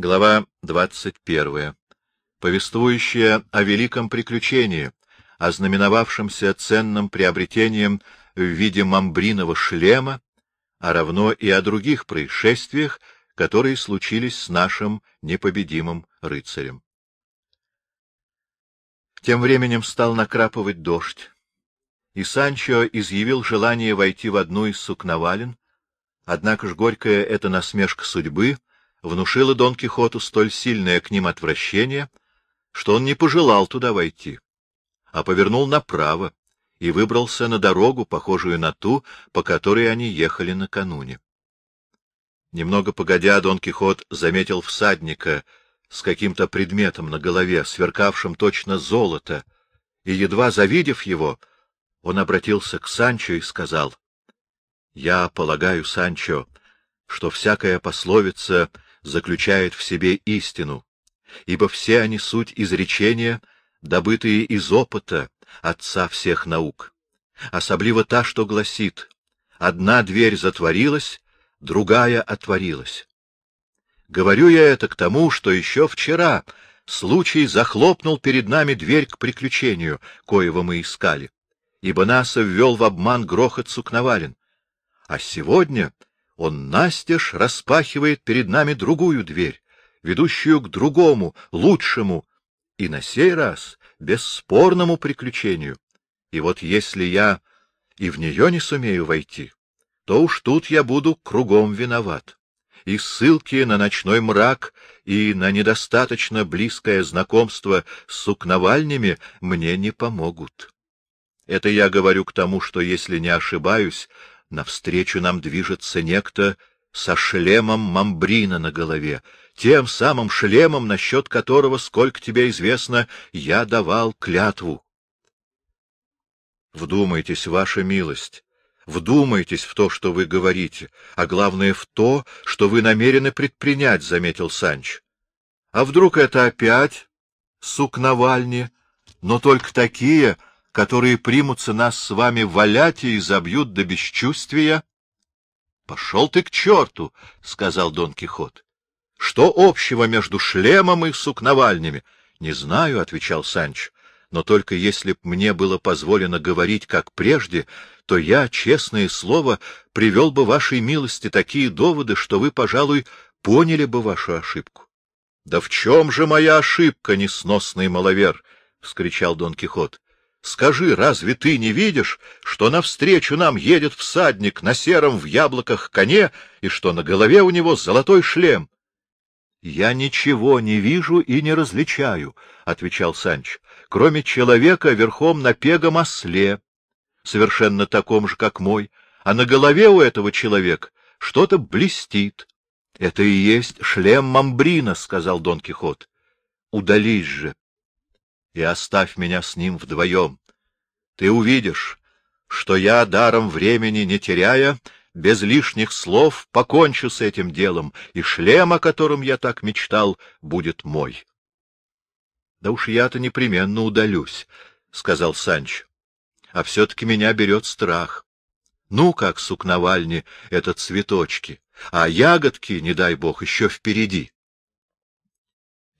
Глава 21. Повествующая о великом приключении, ознаменовавшемся ценным приобретением в виде мамбриного шлема, а равно и о других происшествиях, которые случились с нашим непобедимым рыцарем. Тем временем стал накрапывать дождь, и Санчо изъявил желание войти в одну из сукновален, однако ж горькая эта насмешка судьбы внушила Дон Кихоту столь сильное к ним отвращение, что он не пожелал туда войти, а повернул направо и выбрался на дорогу, похожую на ту, по которой они ехали накануне. Немного погодя, Дон Кихот заметил всадника с каким-то предметом на голове, сверкавшим точно золото, и, едва завидев его, он обратился к Санчо и сказал, — Я полагаю, Санчо, что всякая пословица заключает в себе истину, ибо все они суть изречения, добытые из опыта отца всех наук, особливо та, что гласит «одна дверь затворилась, другая отворилась». Говорю я это к тому, что еще вчера случай захлопнул перед нами дверь к приключению, коего мы искали, ибо нас ввел в обман грохот сукновален. А сегодня он настежь распахивает перед нами другую дверь, ведущую к другому, лучшему, и на сей раз бесспорному приключению. И вот если я и в нее не сумею войти, то уж тут я буду кругом виноват. И ссылки на ночной мрак и на недостаточно близкое знакомство с сукновальнями мне не помогут. Это я говорю к тому, что, если не ошибаюсь, навстречу нам движется некто со шлемом мамбрина на голове, тем самым шлемом, насчет которого, сколько тебе известно, я давал клятву. Вдумайтесь, ваша милость, вдумайтесь в то, что вы говорите, а главное в то, что вы намерены предпринять, — заметил Санч. А вдруг это опять сукновальни, но только такие, которые примутся нас с вами валять и забьют до бесчувствия? — Пошел ты к черту, — сказал Дон Кихот. — Что общего между шлемом и сукновальнями? — Не знаю, — отвечал Санч, — но только если б мне было позволено говорить, как прежде, то я, честное слово, привел бы вашей милости такие доводы, что вы, пожалуй, поняли бы вашу ошибку. — Да в чем же моя ошибка, несносный маловер? — вскричал Дон Кихот. Скажи, разве ты не видишь, что навстречу нам едет всадник на сером в яблоках коне и что на голове у него золотой шлем? — Я ничего не вижу и не различаю, — отвечал Санч, — кроме человека верхом на пегом осле, совершенно таком же, как мой, а на голове у этого человека что-то блестит. — Это и есть шлем Мамбрина, — сказал Дон Кихот. — Удались же, и оставь меня с ним вдвоем. Ты увидишь, что я, даром времени не теряя, без лишних слов покончу с этим делом, и шлем, о котором я так мечтал, будет мой. — Да уж я-то непременно удалюсь, — сказал Санч. — А все-таки меня берет страх. Ну, как сукновальни — это цветочки, а ягодки, не дай бог, еще впереди.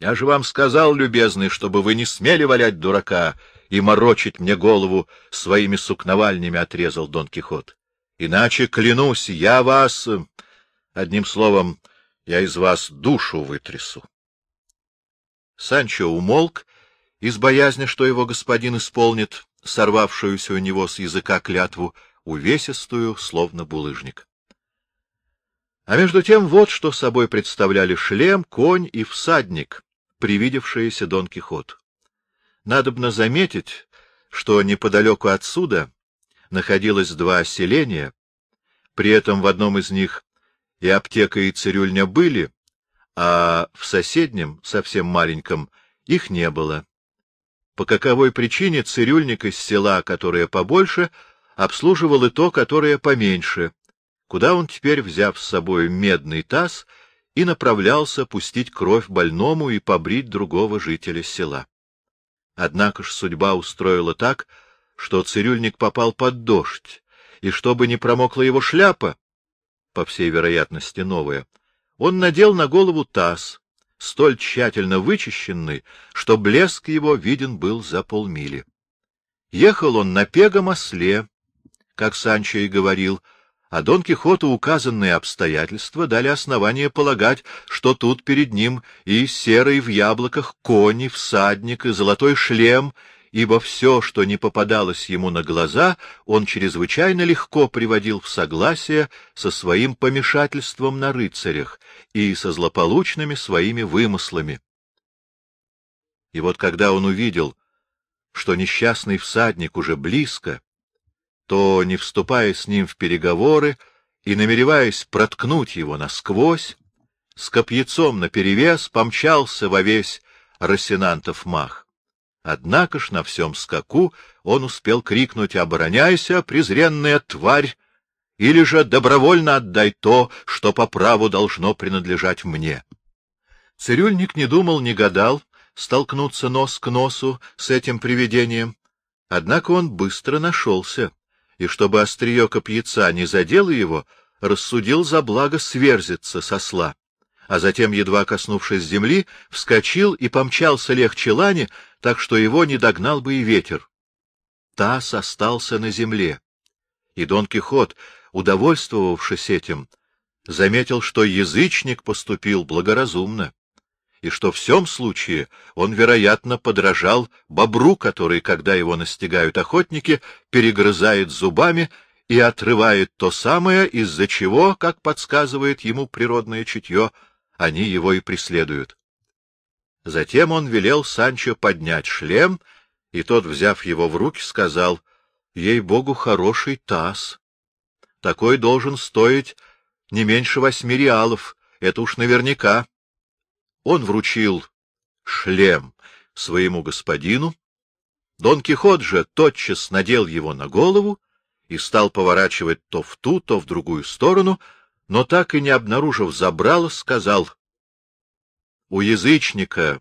Я же вам сказал, любезный, чтобы вы не смели валять дурака и морочить мне голову своими сукновальнями, — отрезал Дон Кихот. Иначе, клянусь, я вас... Одним словом, я из вас душу вытрясу. Санчо умолк из боязни, что его господин исполнит сорвавшуюся у него с языка клятву, увесистую, словно булыжник. А между тем вот что собой представляли шлем, конь и всадник, привидевшееся Дон Кихоту. Надобно заметить, что неподалеку отсюда находилось два селения, при этом в одном из них и аптека, и цирюльня были, а в соседнем, совсем маленьком, их не было. По каковой причине цирюльник из села, которое побольше, обслуживал и то, которое поменьше, куда он теперь, взяв с собой медный таз, и направлялся пустить кровь больному и побрить другого жителя села. Однако ж судьба устроила так, что цирюльник попал под дождь, и чтобы не промокла его шляпа, по всей вероятности новая, он надел на голову таз, столь тщательно вычищенный, что блеск его виден был за полмили. Ехал он на пегом осле, как Санчо и говорил, а Дон Кихоту указанные обстоятельства дали основание полагать, что тут перед ним и серый в яблоках кони, всадник и золотой шлем, ибо все, что не попадалось ему на глаза, он чрезвычайно легко приводил в согласие со своим помешательством на рыцарях и со злополучными своими вымыслами. И вот когда он увидел, что несчастный всадник уже близко, то, не вступая с ним в переговоры и намереваясь проткнуть его насквозь, с копьяцом наперевес помчался во весь Росинантов мах. Однако ж на всем скаку он успел крикнуть «Обороняйся, презренная тварь!» или же «Добровольно отдай то, что по праву должно принадлежать мне». Цирюльник не думал, не гадал столкнуться нос к носу с этим привидением, однако он быстро нашелся и, чтобы острие копьяца не задело его, рассудил за благо сверзиться со сла, а затем, едва коснувшись земли, вскочил и помчался легче лани, так что его не догнал бы и ветер. Таз остался на земле, и Дон Кихот, удовольствовавшись этим, заметил, что язычник поступил благоразумно и что в всем случае он, вероятно, подражал бобру, который, когда его настигают охотники, перегрызает зубами и отрывает то самое, из-за чего, как подсказывает ему природное чутье, они его и преследуют. Затем он велел Санчо поднять шлем, и тот, взяв его в руки, сказал, — Ей-богу, хороший таз. Такой должен стоить не меньше восьми реалов, это уж наверняка. Он вручил шлем своему господину, Дон Кихот же тотчас надел его на голову и стал поворачивать то в ту, то в другую сторону, но так и не обнаружив забрала, сказал, «У язычника,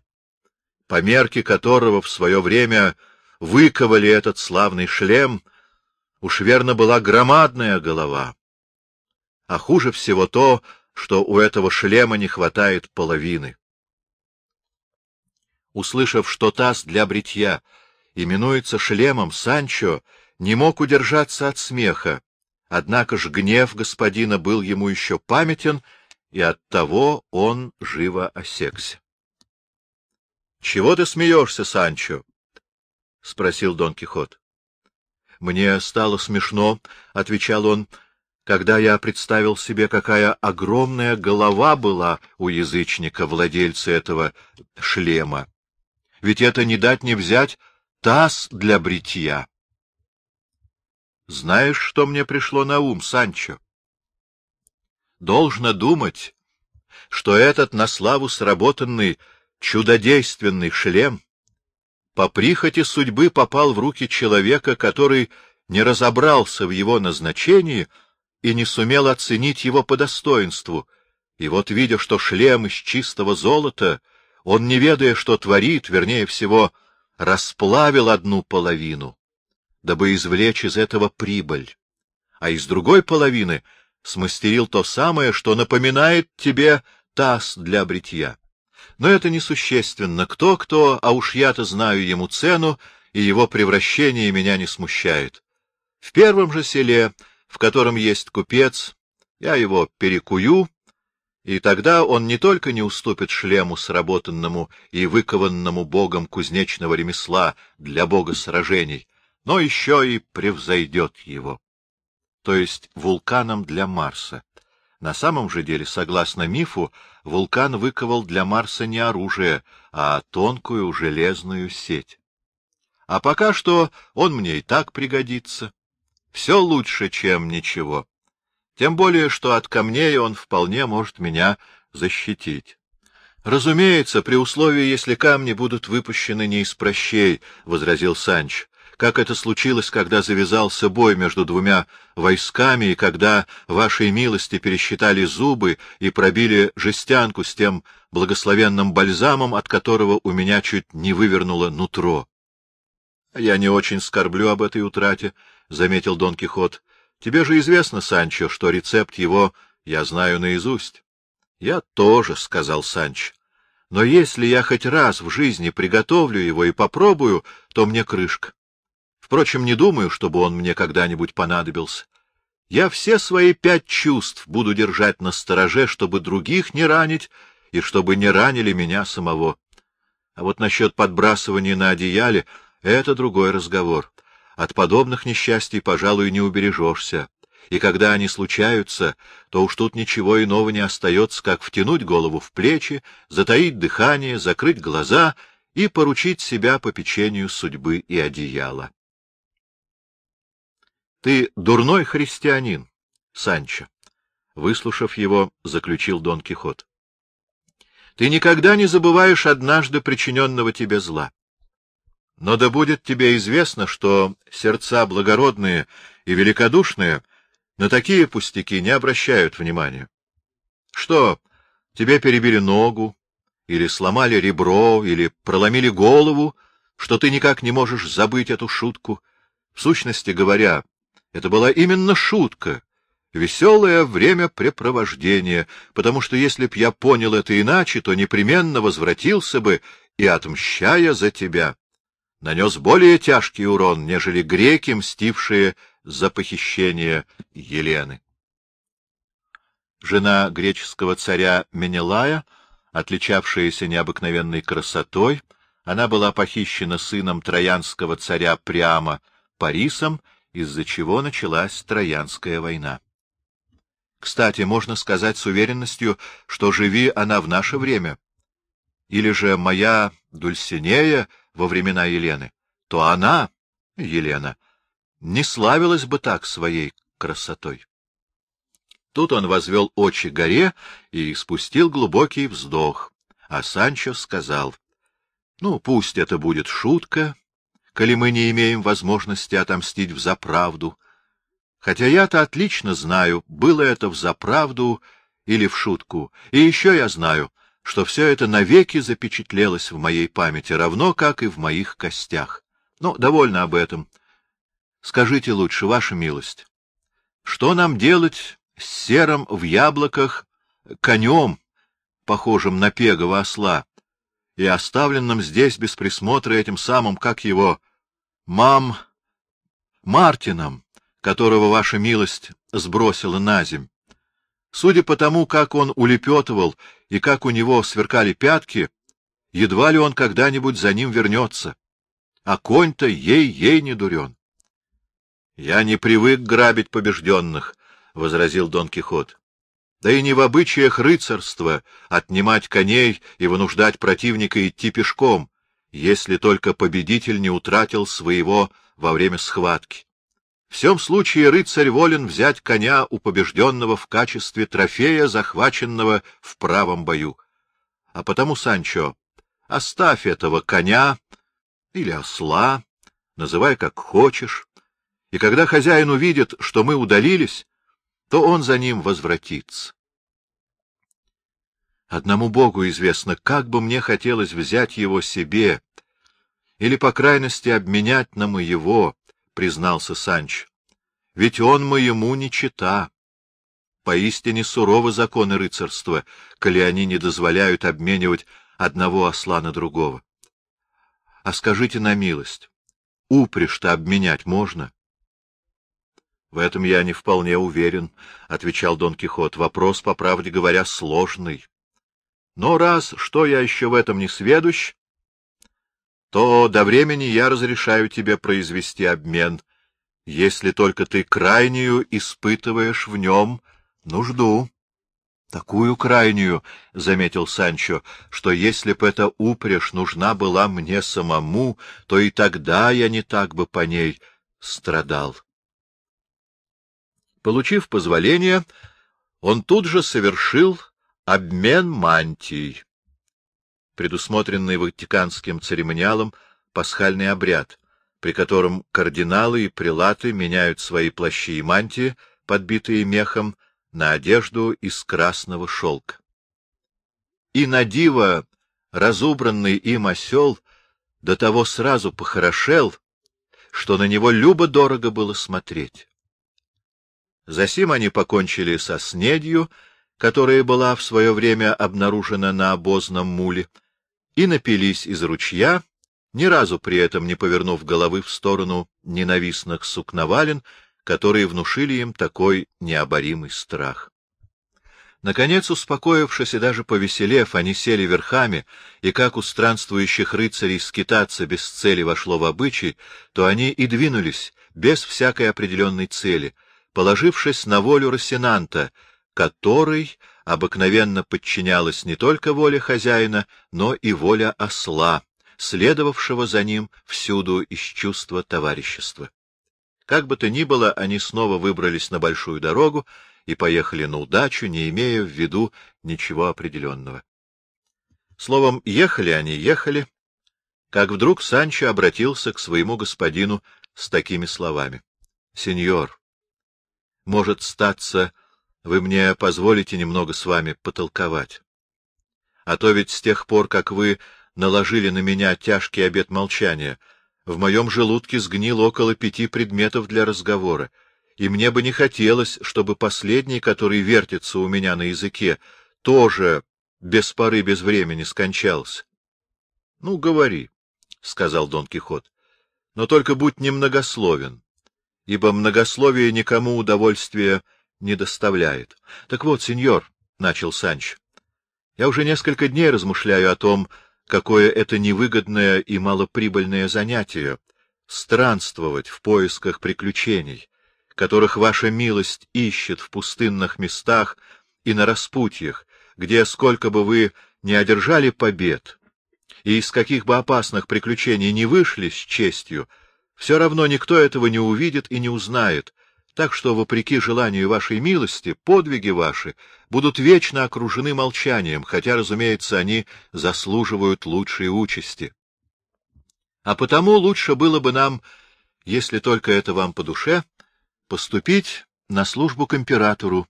по мерке которого в свое время выковали этот славный шлем, уж верно была громадная голова. А хуже всего то, что у этого шлема не хватает половины. Услышав, что таз для бритья именуется шлемом, Санчо не мог удержаться от смеха, однако ж гнев господина был ему еще памятен, и оттого он живо осекся. — Чего ты смеешься, Санчо? — спросил Дон Кихот. — Мне стало смешно, — отвечал он, — когда я представил себе, какая огромная голова была у язычника, владельца этого шлема. Ведь это не дать не взять таз для бритья. Знаешь, что мне пришло на ум, Санчо? Должно думать, что этот на славу сработанный чудодейственный шлем по прихоти судьбы попал в руки человека, который не разобрался в его назначении и не сумел оценить его по достоинству, и вот, видя, что шлем из чистого золота — он, не ведая, что творит, вернее всего, расплавил одну половину, дабы извлечь из этого прибыль, а из другой половины смастерил то самое, что напоминает тебе таз для бритья. Но это несущественно. Кто-кто, а уж я-то знаю ему цену, и его превращение меня не смущает. В первом же селе, в котором есть купец, я его перекую, и тогда он не только не уступит шлему, сработанному и выкованному богом кузнечного ремесла для бога сражений, но еще и превзойдет его, то есть вулканом для Марса. На самом же деле, согласно мифу, вулкан выковал для Марса не оружие, а тонкую железную сеть. А пока что он мне и так пригодится. Все лучше, чем ничего. Тем более, что от камней он вполне может меня защитить. — Разумеется, при условии, если камни будут выпущены не из прощей, — возразил Санч, — как это случилось, когда завязался бой между двумя войсками, и когда вашей милости пересчитали зубы и пробили жестянку с тем благословенным бальзамом, от которого у меня чуть не вывернуло нутро. — Я не очень скорблю об этой утрате, — заметил Дон Кихот. Тебе же известно, Санчо, что рецепт его я знаю наизусть. — Я тоже, — сказал Санч. Но если я хоть раз в жизни приготовлю его и попробую, то мне крышка. Впрочем, не думаю, чтобы он мне когда-нибудь понадобился. Я все свои пять чувств буду держать на стороже, чтобы других не ранить и чтобы не ранили меня самого. А вот насчет подбрасывания на одеяле — это другой разговор. От подобных несчастий, пожалуй, не убережешься. И когда они случаются, то уж тут ничего иного не остается, как втянуть голову в плечи, затаить дыхание, закрыть глаза и поручить себя по печенью судьбы и одеяла. — Ты дурной христианин, Санчо, — выслушав его, заключил Дон Кихот. — Ты никогда не забываешь однажды причиненного тебе зла. Но да будет тебе известно, что сердца благородные и великодушные на такие пустяки не обращают внимания. Что, тебе перебили ногу, или сломали ребро, или проломили голову, что ты никак не можешь забыть эту шутку? В сущности говоря, это была именно шутка, веселое времяпрепровождение, потому что если б я понял это иначе, то непременно возвратился бы и, отмщая за тебя, нанес более тяжкий урон, нежели греки, мстившие за похищение Елены. Жена греческого царя Менелая, отличавшаяся необыкновенной красотой, она была похищена сыном троянского царя Прямо Парисом, из-за чего началась Троянская война. Кстати, можно сказать с уверенностью, что живи она в наше время, или же моя Дульсинея во времена Елены, то она, Елена, не славилась бы так своей красотой. Тут он возвел очи горе и спустил глубокий вздох, а Санчо сказал, — Ну, пусть это будет шутка, коли мы не имеем возможности отомстить взаправду. Хотя я-то отлично знаю, было это взаправду или в шутку, и еще я знаю, что все это навеки запечатлелось в моей памяти, равно как и в моих костях. Но ну, довольно об этом. Скажите лучше, ваша милость, что нам делать с серым в яблоках конем, похожим на пегого осла, и оставленным здесь без присмотра этим самым, как его, мам Мартином, которого ваша милость сбросила на земь? Судя по тому, как он улепетывал и как у него сверкали пятки, едва ли он когда-нибудь за ним вернется. А конь-то ей-ей не дурен. — Я не привык грабить побежденных, — возразил Дон Кихот. — Да и не в обычаях рыцарства отнимать коней и вынуждать противника идти пешком, если только победитель не утратил своего во время схватки. В всем случае рыцарь волен взять коня у побежденного в качестве трофея, захваченного в правом бою. А потому, Санчо, оставь этого коня или осла, называй как хочешь, и когда хозяин увидит, что мы удалились, то он за ним возвратится. Одному Богу известно, как бы мне хотелось взять его себе или, по крайности, обменять на моего, признался Санч. — Ведь он моему не чита. Поистине суровы законы рыцарства, коли они не дозволяют обменивать одного осла на другого. А скажите на милость, упряжь-то обменять можно? — В этом я не вполне уверен, — отвечал Дон Кихот. — Вопрос, по правде говоря, сложный. Но раз что я еще в этом не сведущ, то до времени я разрешаю тебе произвести обмен, если только ты крайнюю испытываешь в нем нужду. — Такую крайнюю, — заметил Санчо, — что если б эта упряжь нужна была мне самому, то и тогда я не так бы по ней страдал. Получив позволение, он тут же совершил обмен мантий предусмотренный Ватиканским церемониалом пасхальный обряд, при котором кардиналы и прилаты меняют свои плащи и мантии, подбитые мехом, на одежду из красного шелка. И на диво разубранный им осел до того сразу похорошел, что на него любо-дорого было смотреть. Засим они покончили со снедью которая была в свое время обнаружена на обозном муле, и напились из ручья, ни разу при этом не повернув головы в сторону ненавистных сукновален, которые внушили им такой необоримый страх. Наконец, успокоившись и даже повеселев, они сели верхами, и как у странствующих рыцарей скитаться без цели вошло в обычай, то они и двинулись без всякой определенной цели, положившись на волю Росинанта, который обыкновенно подчинялась не только воле хозяина, но и воля осла, следовавшего за ним всюду из чувства товарищества. Как бы то ни было, они снова выбрались на большую дорогу и поехали на удачу, не имея в виду ничего определенного. Словом, ехали они, ехали, как вдруг Санчо обратился к своему господину с такими словами. — Сеньор, может статься, вы мне позволите немного с вами потолковать. А то ведь с тех пор, как вы наложили на меня тяжкий обет молчания, в моем желудке сгнил около пяти предметов для разговора, и мне бы не хотелось, чтобы последний, который вертится у меня на языке, тоже без поры, без времени скончался. — Ну, говори, — сказал Дон Кихот, — но только будь немногословен, ибо многословие никому удовольствия не доставляет. — Так вот, сеньор, — начал Санч, — я уже несколько дней размышляю о том, какое это невыгодное и малоприбыльное занятие — странствовать в поисках приключений, которых ваша милость ищет в пустынных местах и на распутьях, где, сколько бы вы ни одержали побед, и из каких бы опасных приключений не вышли с честью, все равно никто этого не увидит и не узнает, так что, вопреки желанию вашей милости, подвиги ваши будут вечно окружены молчанием, хотя, разумеется, они заслуживают лучшей участи. А потому лучше было бы нам, если только это вам по душе, поступить на службу к императору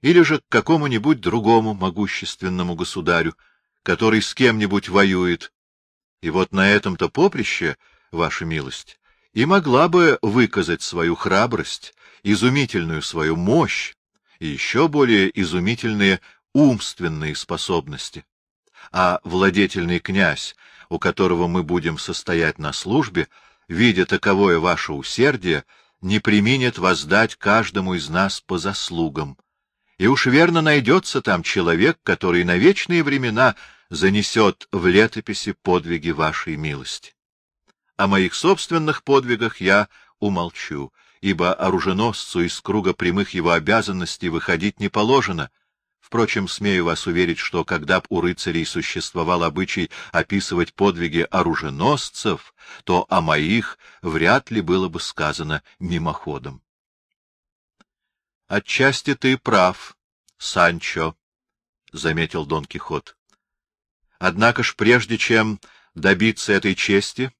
или же к какому-нибудь другому могущественному государю, который с кем-нибудь воюет. И вот на этом-то поприще, ваша милость, и могла бы выказать свою храбрость изумительную свою мощь и еще более изумительные умственные способности. А владетельный князь, у которого мы будем состоять на службе, видя таковое ваше усердие, не применит воздать каждому из нас по заслугам. И уж верно найдется там человек, который на вечные времена занесет в летописи подвиги вашей милости. О моих собственных подвигах я умолчу, ибо оруженосцу из круга прямых его обязанностей выходить не положено. Впрочем, смею вас уверить, что когда б у рыцарей существовал обычай описывать подвиги оруженосцев, то о моих вряд ли было бы сказано мимоходом. — Отчасти ты прав, Санчо, — заметил Дон Кихот. — Однако ж прежде чем добиться этой чести,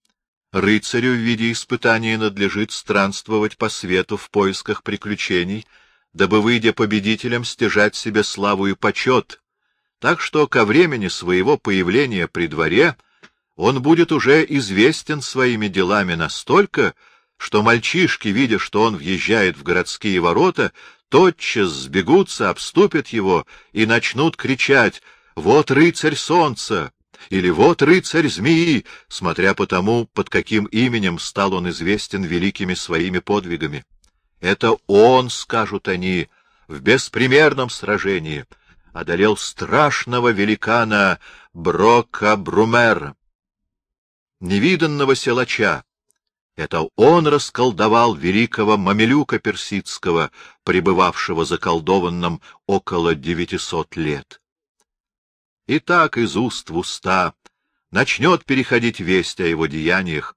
Рыцарю в виде испытания надлежит странствовать по свету в поисках приключений, дабы, выйдя победителем, стяжать себе славу и почет, так что ко времени своего появления при дворе он будет уже известен своими делами настолько, что мальчишки, видя, что он въезжает в городские ворота, тотчас сбегутся, обступят его и начнут кричать «Вот рыцарь солнца! Или вот рыцарь змеи, смотря по тому, под каким именем стал он известен великими своими подвигами. Это он, скажут они, в беспримерном сражении одолел страшного великана Брока Брумера, невиданного силача. Это он расколдовал великого мамелюка персидского, пребывавшего заколдованным около девятисот лет. И так из уст в уста начнет переходить весть о его деяниях,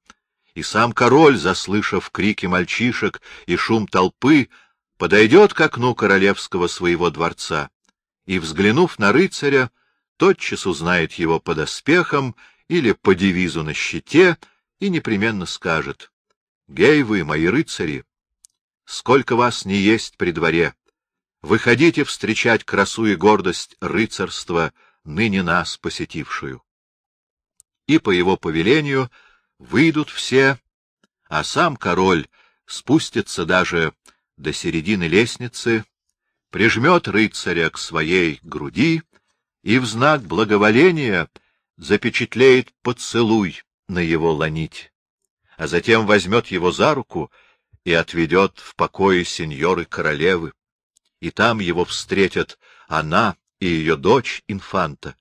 и сам король, заслышав крики мальчишек и шум толпы, подойдет к окну королевского своего дворца и, взглянув на рыцаря, тотчас узнает его по доспехам или по девизу на щите и непременно скажет «Гей вы, мои рыцари! Сколько вас не есть при дворе! Выходите встречать красу и гордость рыцарства — ныне нас посетившую. И по его повелению выйдут все, а сам король спустится даже до середины лестницы, прижмет рыцаря к своей груди и в знак благоволения запечатлеет поцелуй на его ланить, а затем возьмет его за руку и отведет в покое сеньоры королевы, и там его встретят она и ее дочь инфанта,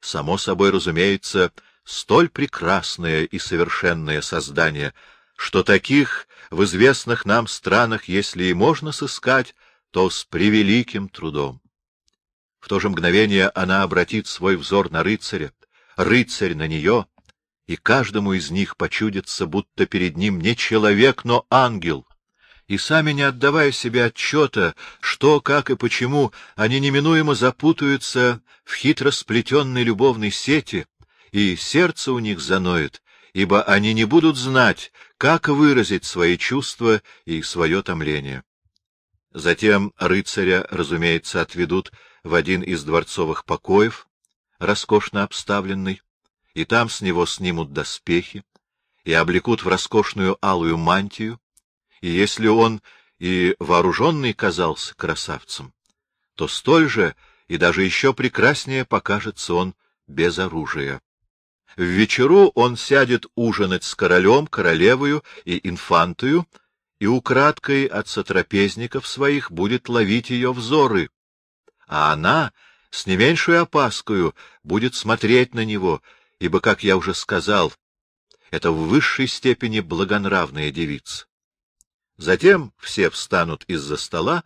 само собой разумеется, столь прекрасное и совершенное создание, что таких в известных нам странах, если и можно сыскать, то с превеликим трудом. В то же мгновение она обратит свой взор на рыцаря, рыцарь на нее, и каждому из них почудится, будто перед ним не человек, но ангел. И сами не отдавая себе отчета, что, как и почему, они неминуемо запутаются в хитро сплетенной любовной сети, и сердце у них заноет, ибо они не будут знать, как выразить свои чувства и свое томление. Затем рыцаря, разумеется, отведут в один из дворцовых покоев, роскошно обставленный, и там с него снимут доспехи и облекут в роскошную алую мантию, и если он и вооруженный казался красавцем, то столь же и даже еще прекраснее покажется он без оружия. В вечеру он сядет ужинать с королем, королевою и инфантою, и украдкой от сотрапезников своих будет ловить ее взоры, а она с не меньшей опаскою будет смотреть на него, ибо, как я уже сказал, это в высшей степени благонравная девица. Затем все встанут из-за стола,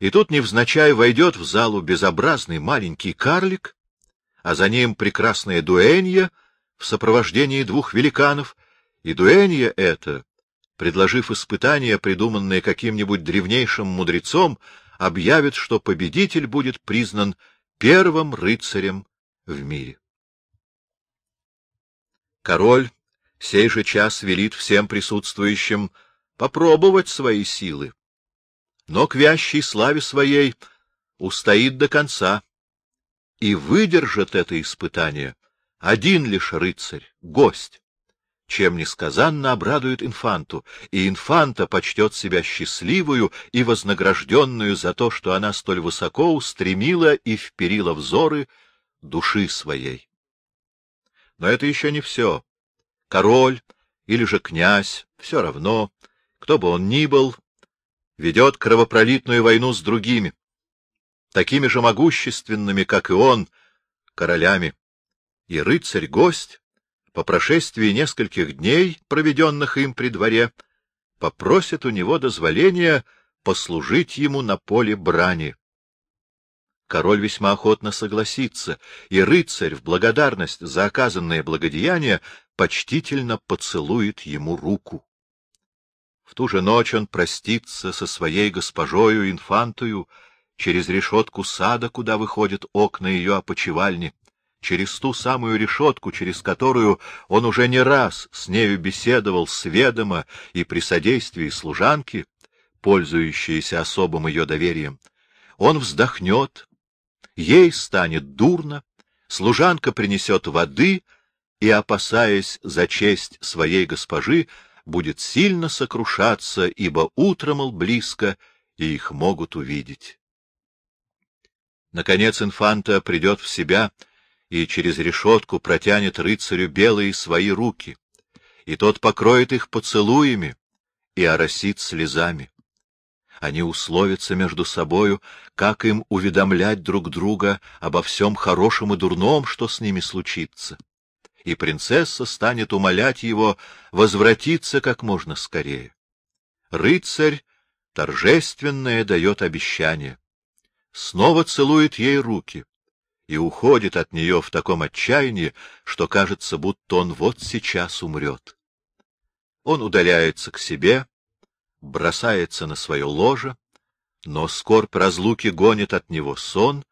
и тут невзначай войдет в залу безобразный маленький карлик, а за ним прекрасная дуэнья в сопровождении двух великанов, и дуэнья эта, предложив испытание, придуманное каким-нибудь древнейшим мудрецом, объявит, что победитель будет признан первым рыцарем в мире. Король сей же час велит всем присутствующим попробовать свои силы, но к вящей славе своей устоит до конца и выдержит это испытание один лишь рыцарь, гость, чем несказанно обрадует инфанту, и инфанта почтет себя счастливую и вознагражденную за то, что она столь высоко устремила и вперила взоры души своей. Но это еще не все. Король или же князь, все равно, кто бы он ни был, ведет кровопролитную войну с другими, такими же могущественными, как и он, королями и рыцарь-гость, по прошествии нескольких дней, проведенных им при дворе, попросит у него дозволения послужить ему на поле брани. Король весьма охотно согласится, и рыцарь в благодарность за оказанное благодеяние почтительно поцелует ему руку. В ту же ночь он простится со своей госпожою инфантою через решетку сада, куда выходят окна ее опочивальни, через ту самую решетку, через которую он уже не раз с нею беседовал с ведома и при содействии служанки, пользующейся особым ее доверием, он вздохнет, ей станет дурно, служанка принесет воды и, опасаясь за честь своей госпожи, будет сильно сокрушаться, ибо утро, мол, близко, и их могут увидеть. Наконец инфанта придет в себя — и через решетку протянет рыцарю белые свои руки, и тот покроет их поцелуями и оросит слезами. Они условятся между собою, как им уведомлять друг друга обо всем хорошем и дурном, что с ними случится. И принцесса станет умолять его возвратиться как можно скорее. Рыцарь торжественное дает обещание. Снова целует ей руки, и уходит от нее в таком отчаянии, что кажется, будто он вот сейчас умрет. Он удаляется к себе, бросается на свое ложе, но скорбь разлуки гонит от него сон,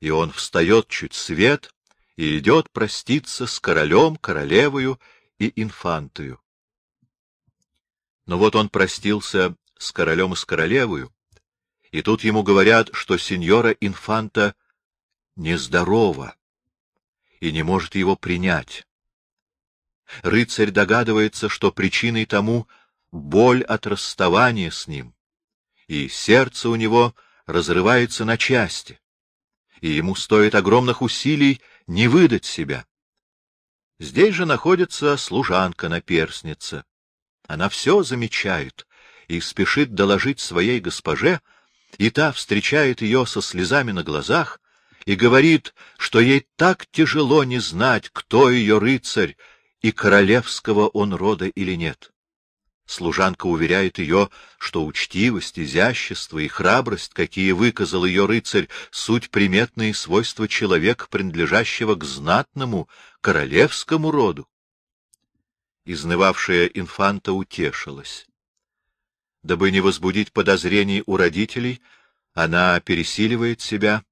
и он встает чуть свет и идет проститься с королем, королевою и инфантою. Но вот он простился с королем и с королевою, и тут ему говорят, что сеньора инфанта нездорова и не может его принять. Рыцарь догадывается, что причиной тому боль от расставания с ним, и сердце у него разрывается на части, и ему стоит огромных усилий не выдать себя. Здесь же находится служанка-наперсница. Она все замечает и спешит доложить своей госпоже, и та встречает ее со слезами на глазах и говорит, что ей так тяжело не знать, кто ее рыцарь и королевского он рода или нет. Служанка уверяет ее, что учтивость, изящество и храбрость, какие выказал ее рыцарь, суть приметные свойства человека, принадлежащего к знатному королевскому роду. Изнывавшая инфанта утешилась. Дабы не возбудить подозрений у родителей, она пересиливает себя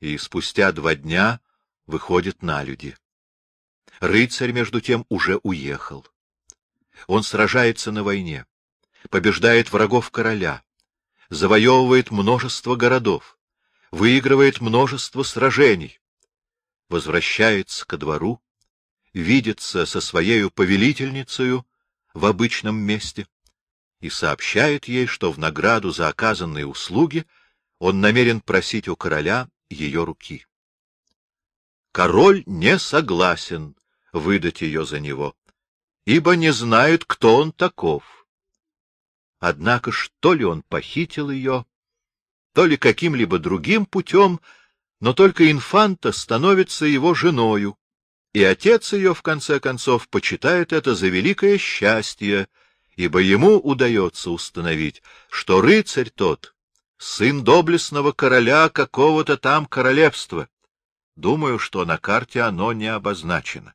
и спустя два дня выходит на люди. Рыцарь, между тем, уже уехал. Он сражается на войне, побеждает врагов короля, завоевывает множество городов, выигрывает множество сражений, возвращается ко двору, видится со своей повелительницей в обычном месте и сообщает ей, что в награду за оказанные услуги он намерен просить у короля ее руки. Король не согласен выдать ее за него, ибо не знает, кто он таков. Однако что ли он похитил ее, то ли каким-либо другим путем, но только инфанта становится его женою, и отец ее, в конце концов, почитает это за великое счастье, ибо ему удается установить, что рыцарь тот — сын доблестного короля какого-то там королевства. Думаю, что на карте оно не обозначено.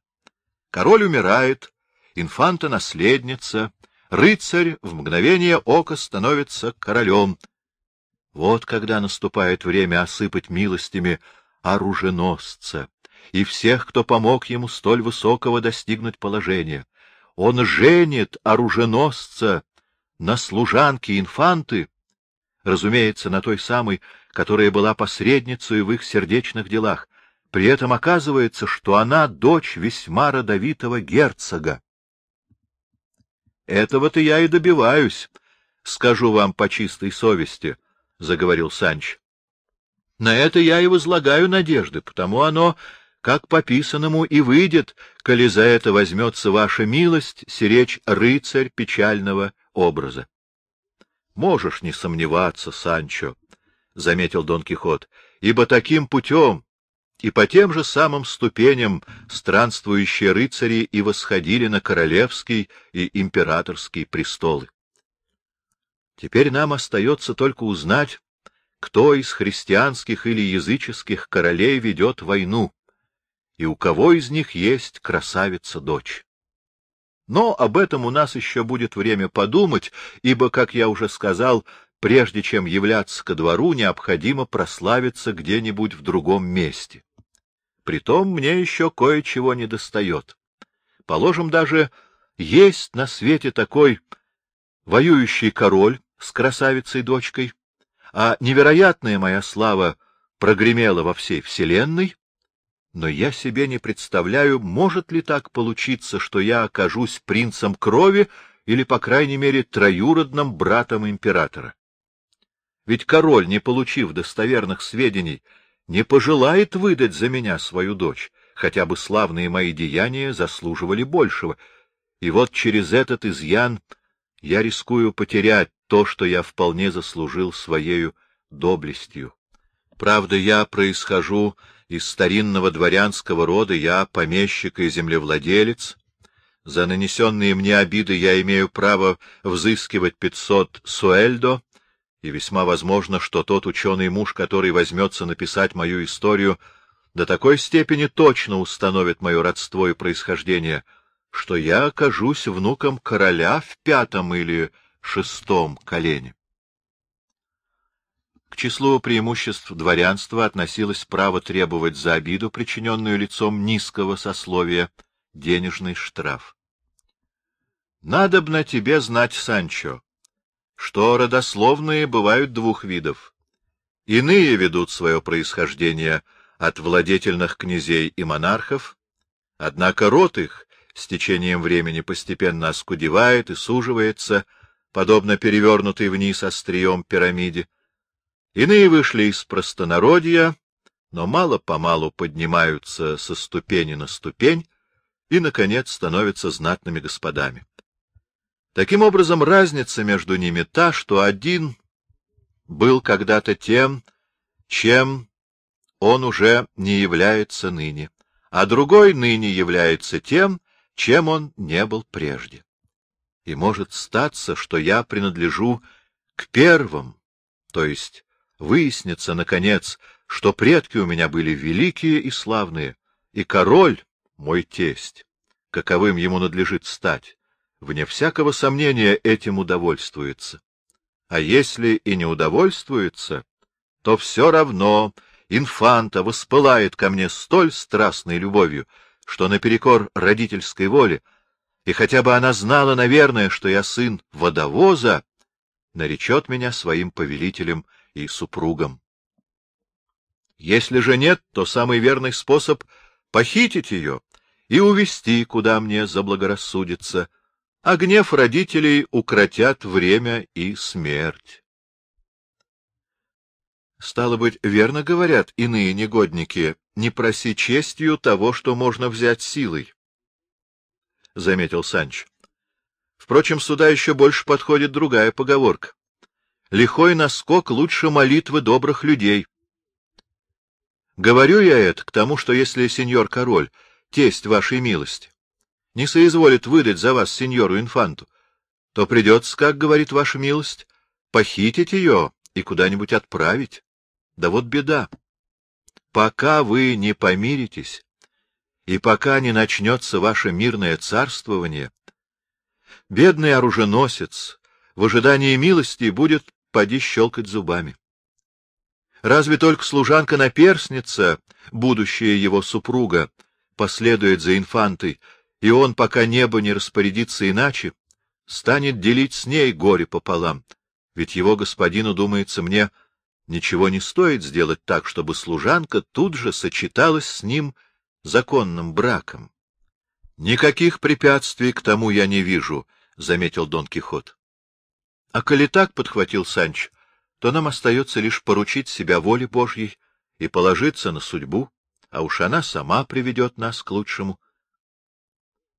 Король умирает, инфанта — наследница, рыцарь в мгновение ока становится королем. Вот когда наступает время осыпать милостями оруженосца и всех, кто помог ему столь высокого достигнуть положения. Он женит оруженосца на служанке инфанты, разумеется, на той самой, которая была посредницей в их сердечных делах, при этом оказывается, что она дочь весьма родовитого герцога. Этого-то я и добиваюсь, скажу вам по чистой совести, — заговорил Санч. На это я и возлагаю надежды, потому оно, как по писанному, и выйдет, коли за это возьмется ваша милость, сиречь рыцарь печального образа. — Можешь не сомневаться, Санчо, — заметил Дон Кихот, — ибо таким путем и по тем же самым ступеням странствующие рыцари и восходили на королевский и императорский престолы. Теперь нам остается только узнать, кто из христианских или языческих королей ведет войну, и у кого из них есть красавица-дочь. Но об этом у нас еще будет время подумать, ибо, как я уже сказал, прежде чем являться ко двору, необходимо прославиться где-нибудь в другом месте. Притом мне еще кое-чего не достает. Положим даже, есть на свете такой воюющий король с красавицей-дочкой, а невероятная моя слава прогремела во всей вселенной, но я себе не представляю, может ли так получиться, что я окажусь принцем крови или, по крайней мере, троюродным братом императора. Ведь король, не получив достоверных сведений, не пожелает выдать за меня свою дочь, хотя бы славные мои деяния заслуживали большего. И вот через этот изъян я рискую потерять то, что я вполне заслужил своею доблестью. Правда, я происхожу из старинного дворянского рода, я помещик и землевладелец. За нанесенные мне обиды я имею право взыскивать пятьсот суэльдо, и весьма возможно, что тот ученый муж, который возьмется написать мою историю, до такой степени точно установит мое родство и происхождение, что я окажусь внуком короля в пятом или шестом колене. К числу преимуществ дворянства относилось право требовать за обиду, причиненную лицом низкого сословия, денежный штраф. «Надобно тебе знать, Санчо», что родословные бывают двух видов. Иные ведут свое происхождение от владетельных князей и монархов, однако род их с течением времени постепенно оскудевает и суживается, подобно перевернутой вниз острием пирамиде, Иные вышли из простонародья, но мало-помалу поднимаются со ступени на ступень и, наконец, становятся знатными господами. Таким образом, разница между ними та, что один был когда-то тем, чем он уже не является ныне, а другой ныне является тем, чем он не был прежде. И может статься, что я принадлежу к первым, то есть выяснится, наконец, что предки у меня были великие и славные, и король, мой тесть, каковым ему надлежит стать, вне всякого сомнения этим удовольствуется. А если и не удовольствуется, то все равно инфанта воспылает ко мне столь страстной любовью, что наперекор родительской воле, и хотя бы она знала, наверное, что я сын водовоза, наречет меня своим повелителем и супругом. Если же нет, то самый верный способ — похитить ее и увести, куда мне заблагорассудится, а гнев родителей укротят время и смерть. Стало быть, верно говорят иные негодники, не проси честью того, что можно взять силой, — заметил Санч. Впрочем, сюда еще больше подходит другая поговорка. Лихой наскок лучше молитвы добрых людей. Говорю я это к тому, что если сеньор король, тесть вашей милости, не соизволит выдать за вас сеньору-инфанту, то придется, как говорит ваша милость, похитить ее и куда-нибудь отправить. Да вот беда. Пока вы не помиритесь, и пока не начнется ваше мирное царствование, бедный оруженосец в ожидании милости будет поди щелкать зубами. Разве только служанка-наперсница, будущая его супруга, последует за инфантой, и он, пока небо не распорядится иначе, станет делить с ней горе пополам, ведь его господину, думается мне, ничего не стоит сделать так, чтобы служанка тут же сочеталась с ним законным браком. — Никаких препятствий к тому я не вижу, — заметил Дон Кихот. — А коли так, — подхватил Санч, — то нам остается лишь поручить себя воле Божьей и положиться на судьбу, а уж она сама приведет нас к лучшему. —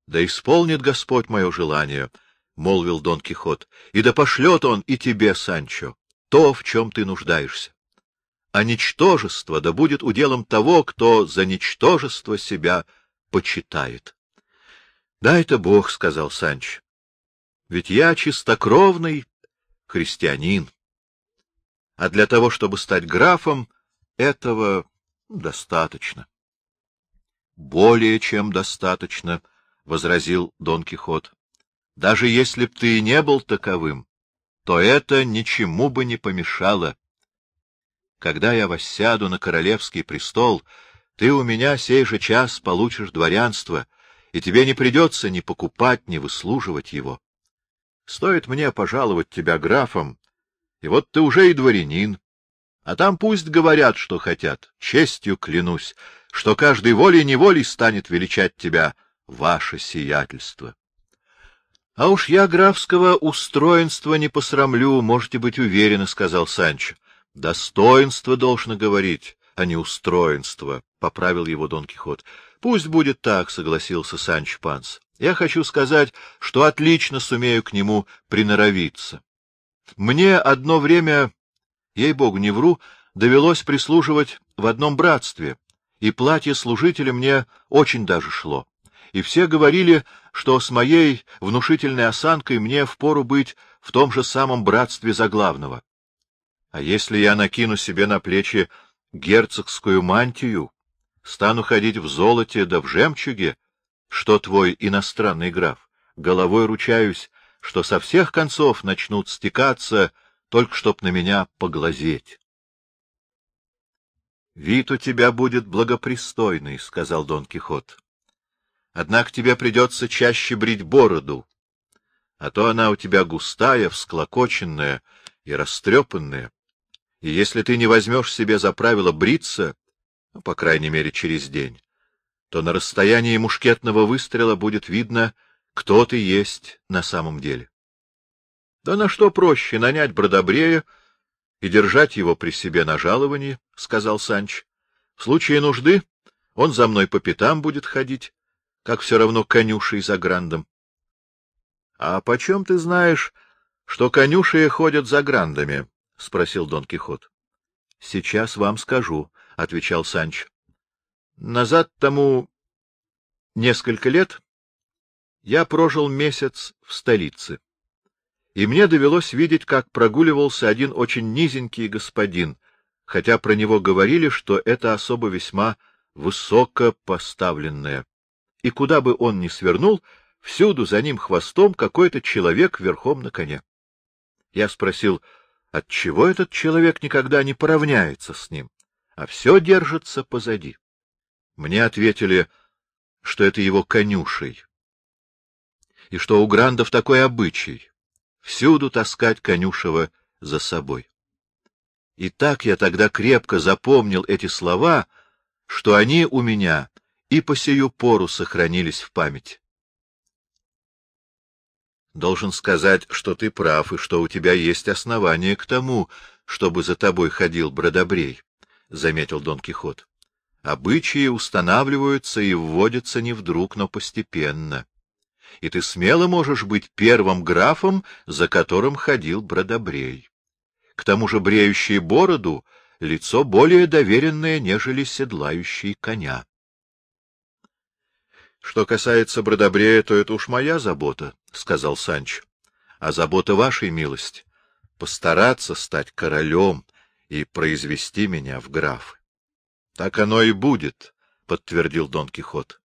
Да исполнит Господь мое желание, — молвил Дон Кихот, — и да пошлет он и тебе, Санчо, то, в чем ты нуждаешься. А ничтожество да будет уделом того, кто за ничтожество себя почитает. — Да, это Бог, — сказал Санч. — Ведь я чистокровный христианин. А для того, чтобы стать графом, этого достаточно. — Более чем достаточно, — возразил Дон Кихот. — Даже если б ты и не был таковым, то это ничему бы не помешало. Когда я воссяду на королевский престол, ты у меня сей же час получишь дворянство, и тебе не придется ни покупать, ни выслуживать его. Стоит мне пожаловать тебя графом, и вот ты уже и дворянин. А там пусть говорят, что хотят, честью клянусь, что каждый волей-неволей станет величать тебя ваше сиятельство. — А уж я графского устроенства не посрамлю, можете быть уверены, — сказал Санчо. — Достоинство должно говорить, а не устроенство, — поправил его Дон Кихот. — Пусть будет так, — согласился Санч Панс. — Я хочу сказать, что отлично сумею к нему приноровиться. Мне одно время, ей-богу, не вру, довелось прислуживать в одном братстве, и платье служителя мне очень даже шло и все говорили, что с моей внушительной осанкой мне впору быть в том же самом братстве за главного. А если я накину себе на плечи герцогскую мантию, стану ходить в золоте да в жемчуге, что твой иностранный граф, головой ручаюсь, что со всех концов начнут стекаться, только чтоб на меня поглазеть. — Вид у тебя будет благопристойный, — сказал Дон Кихот. Однако тебе придется чаще брить бороду, а то она у тебя густая, всклокоченная и растрепанная. И если ты не возьмешь себе за правило бриться, ну, по крайней мере, через день, то на расстоянии мушкетного выстрела будет видно, кто ты есть на самом деле. Да на что проще нанять бродобрея и держать его при себе на жаловании, — сказал Санч. — В случае нужды он за мной по пятам будет ходить, как все равно конюшей за грандом. — А почем ты знаешь, что конюши ходят за грандами? — спросил Дон Кихот. — Сейчас вам скажу, — отвечал Санч. — Назад тому несколько лет я прожил месяц в столице и мне довелось видеть, как прогуливался один очень низенький господин, хотя про него говорили, что это особо весьма высоко поставленная. И куда бы он ни свернул, всюду за ним хвостом какой-то человек верхом на коне. Я спросил, отчего этот человек никогда не поравняется с ним, а все держится позади. Мне ответили, что это его конюшей, и что у грандов такой обычай всюду таскать конюшева за собой. И так я тогда крепко запомнил эти слова, что они у меня и по сию пору сохранились в память. Должен сказать, что ты прав, и что у тебя есть основания к тому, чтобы за тобой ходил Бродобрей, — заметил Дон Кихот. Обычаи устанавливаются и вводятся не вдруг, но постепенно и ты смело можешь быть первым графом, за которым ходил Бродобрей. К тому же бреющий бороду — лицо более доверенное, нежели седлающий коня. — Что касается Бродобрея, то это уж моя забота, — сказал Санч. — А забота вашей милости — постараться стать королем и произвести меня в графы. — Так оно и будет, — подтвердил Дон Кихот.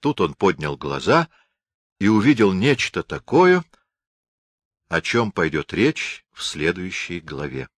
Тут он поднял глаза — и увидел нечто такое, о чем пойдет речь в следующей главе.